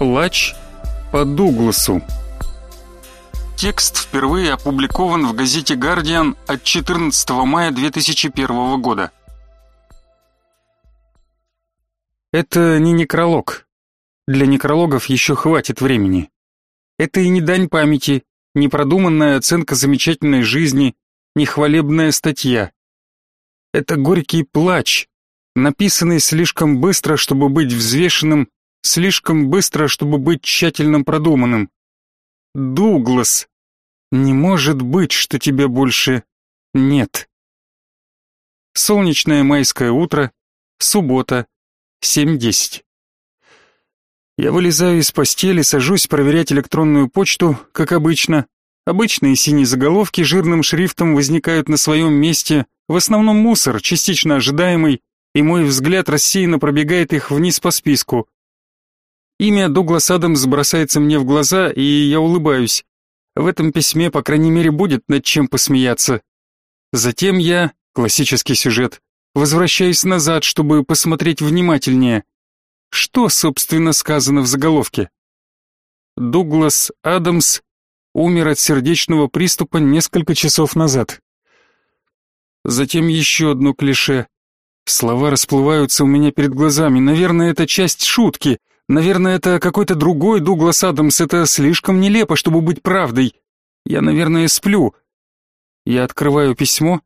Плач по Дугласу. Текст впервые опубликован в газете «Гардиан» от 14 мая 2001 года. Это не некролог. Для некрологов еще хватит времени. Это и не дань памяти, не продуманная оценка замечательной жизни, не хвалебная статья. Это горький плач, написанный слишком быстро, чтобы быть взвешенным слишком быстро, чтобы быть тщательно продуманным. Дуглас, не может быть, что тебя больше нет. Солнечное майское утро, суббота, 7.10. Я вылезаю из постели, сажусь проверять электронную почту, как обычно. Обычные синие заголовки жирным шрифтом возникают на своем месте, в основном мусор, частично ожидаемый, и мой взгляд рассеянно пробегает их вниз по списку. Имя Дуглас Адамс бросается мне в глаза, и я улыбаюсь. В этом письме, по крайней мере, будет над чем посмеяться. Затем я, классический сюжет, возвращаюсь назад, чтобы посмотреть внимательнее. Что, собственно, сказано в заголовке? Дуглас Адамс умер от сердечного приступа несколько часов назад. Затем еще одно клише. Слова расплываются у меня перед глазами. Наверное, это часть шутки. Наверное, это какой-то другой Дуглас Адамс, это слишком нелепо, чтобы быть правдой. Я, наверное, сплю. Я открываю письмо.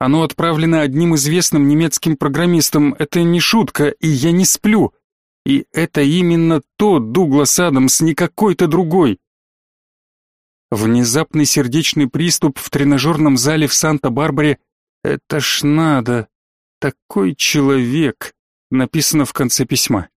Оно отправлено одним известным немецким программистом. Это не шутка, и я не сплю. И это именно тот Дуглас Адамс, не какой-то другой. Внезапный сердечный приступ в тренажерном зале в Санта-Барбаре. Это ж надо. Такой человек. Написано в конце письма.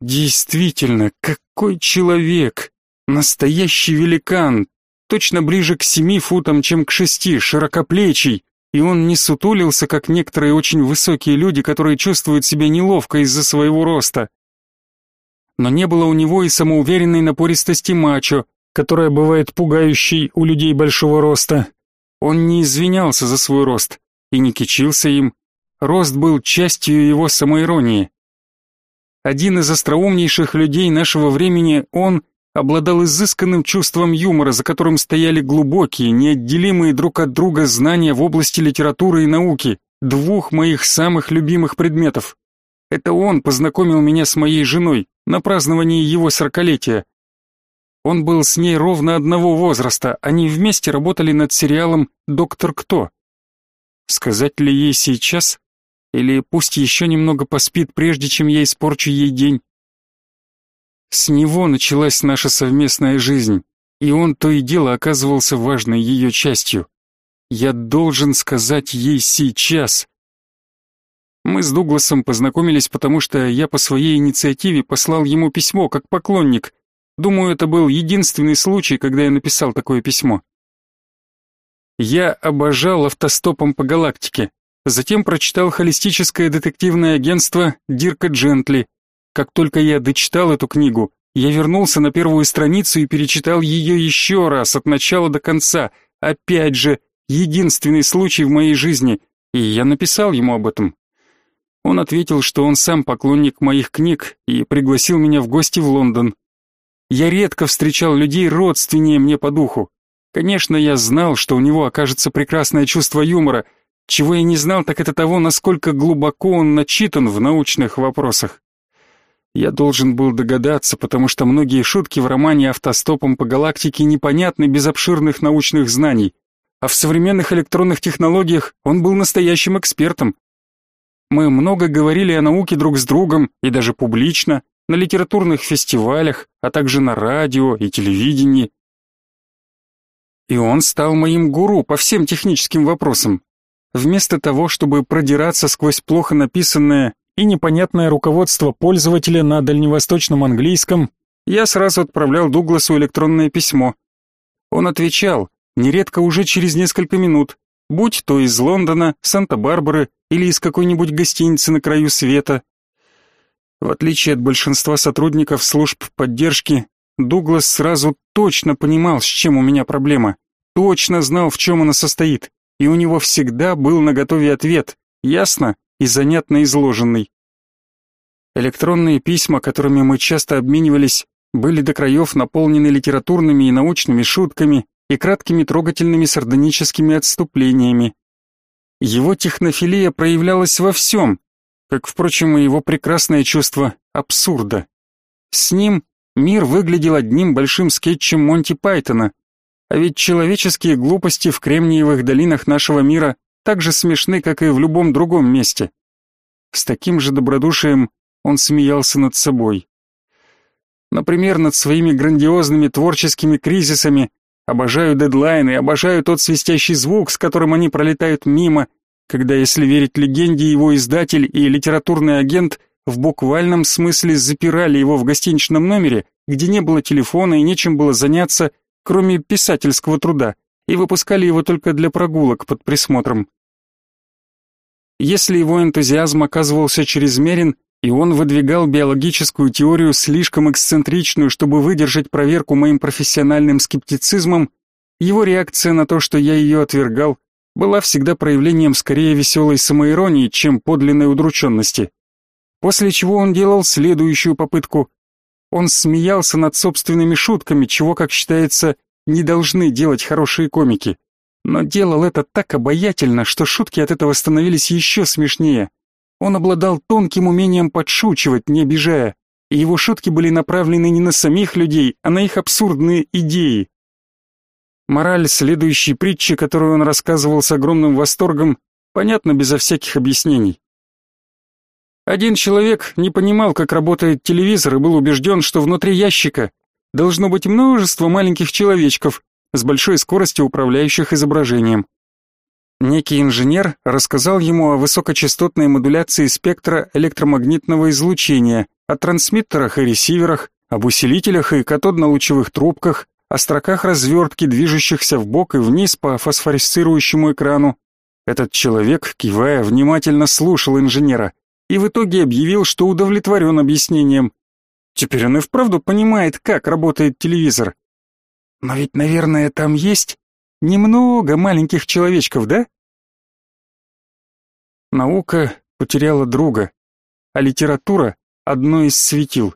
Действительно, какой человек! Настоящий великан! Точно ближе к семи футам, чем к шести, широкоплечий. И он не сутулился, как некоторые очень высокие люди, которые чувствуют себя неловко из-за своего роста. Но не было у него и самоуверенной напористости мачо, которая бывает пугающей у людей большого роста. Он не извинялся за свой рост и не кичился им. Рост был частью его самоиронии. Один из остроумнейших людей нашего времени, он обладал изысканным чувством юмора, за которым стояли глубокие, неотделимые друг от друга знания в области литературы и науки, двух моих самых любимых предметов. Это он познакомил меня с моей женой на праздновании его сорокалетия. Он был с ней ровно одного возраста, они вместе работали над сериалом «Доктор Кто». Сказать ли ей сейчас? Или пусть еще немного поспит, прежде чем я испорчу ей день. С него началась наша совместная жизнь, и он то и дело оказывался важной ее частью. Я должен сказать ей сейчас. Мы с Дугласом познакомились, потому что я по своей инициативе послал ему письмо, как поклонник. Думаю, это был единственный случай, когда я написал такое письмо. Я обожал автостопом по галактике. Затем прочитал холистическое детективное агентство Дирка Джентли. Как только я дочитал эту книгу, я вернулся на первую страницу и перечитал ее еще раз, от начала до конца. Опять же, единственный случай в моей жизни, и я написал ему об этом. Он ответил, что он сам поклонник моих книг и пригласил меня в гости в Лондон. Я редко встречал людей родственнее мне по духу. Конечно, я знал, что у него окажется прекрасное чувство юмора — чего я не знал, так это того, насколько глубоко он начитан в научных вопросах. Я должен был догадаться, потому что многие шутки в романе «Автостопом по галактике» непонятны без обширных научных знаний, а в современных электронных технологиях он был настоящим экспертом. Мы много говорили о науке друг с другом и даже публично, на литературных фестивалях, а также на радио и телевидении. И он стал моим гуру по всем техническим вопросам, Вместо того, чтобы продираться сквозь плохо написанное и непонятное руководство пользователя на дальневосточном английском, я сразу отправлял Дугласу электронное письмо. Он отвечал, нередко уже через несколько минут, будь то из Лондона, Санта-Барбары или из какой-нибудь гостиницы на краю света. В отличие от большинства сотрудников служб поддержки, Дуглас сразу точно понимал, с чем у меня проблема, точно знал, в чем она состоит и у него всегда был наготове ответ, ясно и занятно изложенный. Электронные письма, которыми мы часто обменивались, были до краев наполнены литературными и научными шутками и краткими трогательными сардоническими отступлениями. Его технофилия проявлялась во всем, как, впрочем, и его прекрасное чувство абсурда. С ним мир выглядел одним большим скетчем Монти Пайтона, а ведь человеческие глупости в кремниевых долинах нашего мира так же смешны, как и в любом другом месте. С таким же добродушием он смеялся над собой. Например, над своими грандиозными творческими кризисами. Обожаю дедлайны, обожаю тот свистящий звук, с которым они пролетают мимо, когда, если верить легенде, его издатель и литературный агент в буквальном смысле запирали его в гостиничном номере, где не было телефона и нечем было заняться, кроме писательского труда, и выпускали его только для прогулок под присмотром. Если его энтузиазм оказывался чрезмерен, и он выдвигал биологическую теорию слишком эксцентричную, чтобы выдержать проверку моим профессиональным скептицизмом, его реакция на то, что я ее отвергал, была всегда проявлением скорее веселой самоиронии, чем подлинной удрученности. После чего он делал следующую попытку. Он смеялся над собственными шутками, чего, как считается, не должны делать хорошие комики. Но делал это так обаятельно, что шутки от этого становились еще смешнее. Он обладал тонким умением подшучивать, не обижая, и его шутки были направлены не на самих людей, а на их абсурдные идеи. Мораль следующей притчи, которую он рассказывал с огромным восторгом, понятна безо всяких объяснений. Один человек не понимал, как работает телевизор, и был убежден, что внутри ящика должно быть множество маленьких человечков с большой скоростью управляющих изображением. Некий инженер рассказал ему о высокочастотной модуляции спектра электромагнитного излучения, о трансмиттерах и ресиверах, об усилителях и катодно-лучевых трубках, о строках развертки, движущихся вбок и вниз по фосфорисцирующему экрану. Этот человек, кивая, внимательно слушал инженера и в итоге объявил, что удовлетворен объяснением. Теперь он и вправду понимает, как работает телевизор. Но ведь, наверное, там есть Немного маленьких человечков, да? Наука потеряла друга, а литература — одно из светил.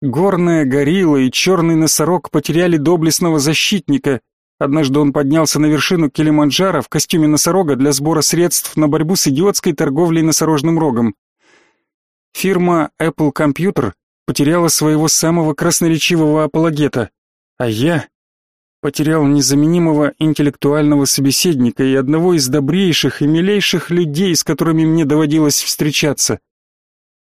Горная горилла и черный носорог потеряли доблестного защитника. Однажды он поднялся на вершину Килиманджаро в костюме носорога для сбора средств на борьбу с идиотской торговлей носорожным рогом. Фирма Apple Computer потеряла своего самого красноречивого апологета, а я потерял незаменимого интеллектуального собеседника и одного из добрейших и милейших людей, с которыми мне доводилось встречаться.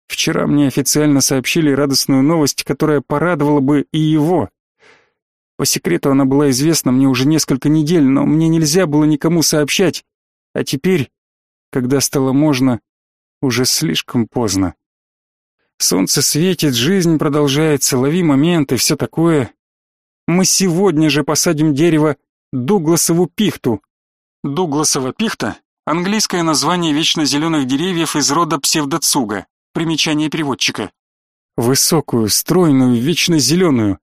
Вчера мне официально сообщили радостную новость, которая порадовала бы и его. По секрету она была известна мне уже несколько недель, но мне нельзя было никому сообщать. А теперь, когда стало можно, уже слишком поздно. Солнце светит, жизнь продолжается, лови моменты, все такое, мы сегодня же посадим дерево Дугласову пихту. Дугласова пихта – английское название вечно зеленых деревьев из рода псевдоцуга. Примечание переводчика. Высокую, стройную, вечно зеленую.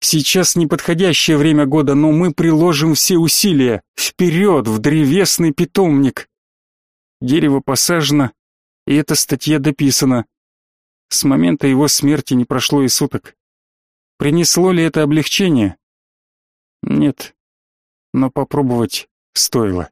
Сейчас неподходящее время года, но мы приложим все усилия. Вперед, в древесный питомник. Дерево посажено, и эта статья дописана. С момента его смерти не прошло и суток. Принесло ли это облегчение? Нет, но попробовать стоило.